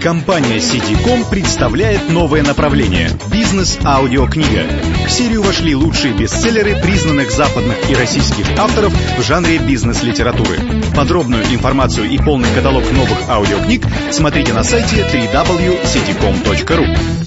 Компания Ситиком представляет новое направление – бизнес-аудиокнига. В серию вошли лучшие бестселлеры признанных западных и российских авторов в жанре бизнес-литературы. Подробную информацию и полный каталог новых аудиокниг смотрите на сайте www.citycom.ru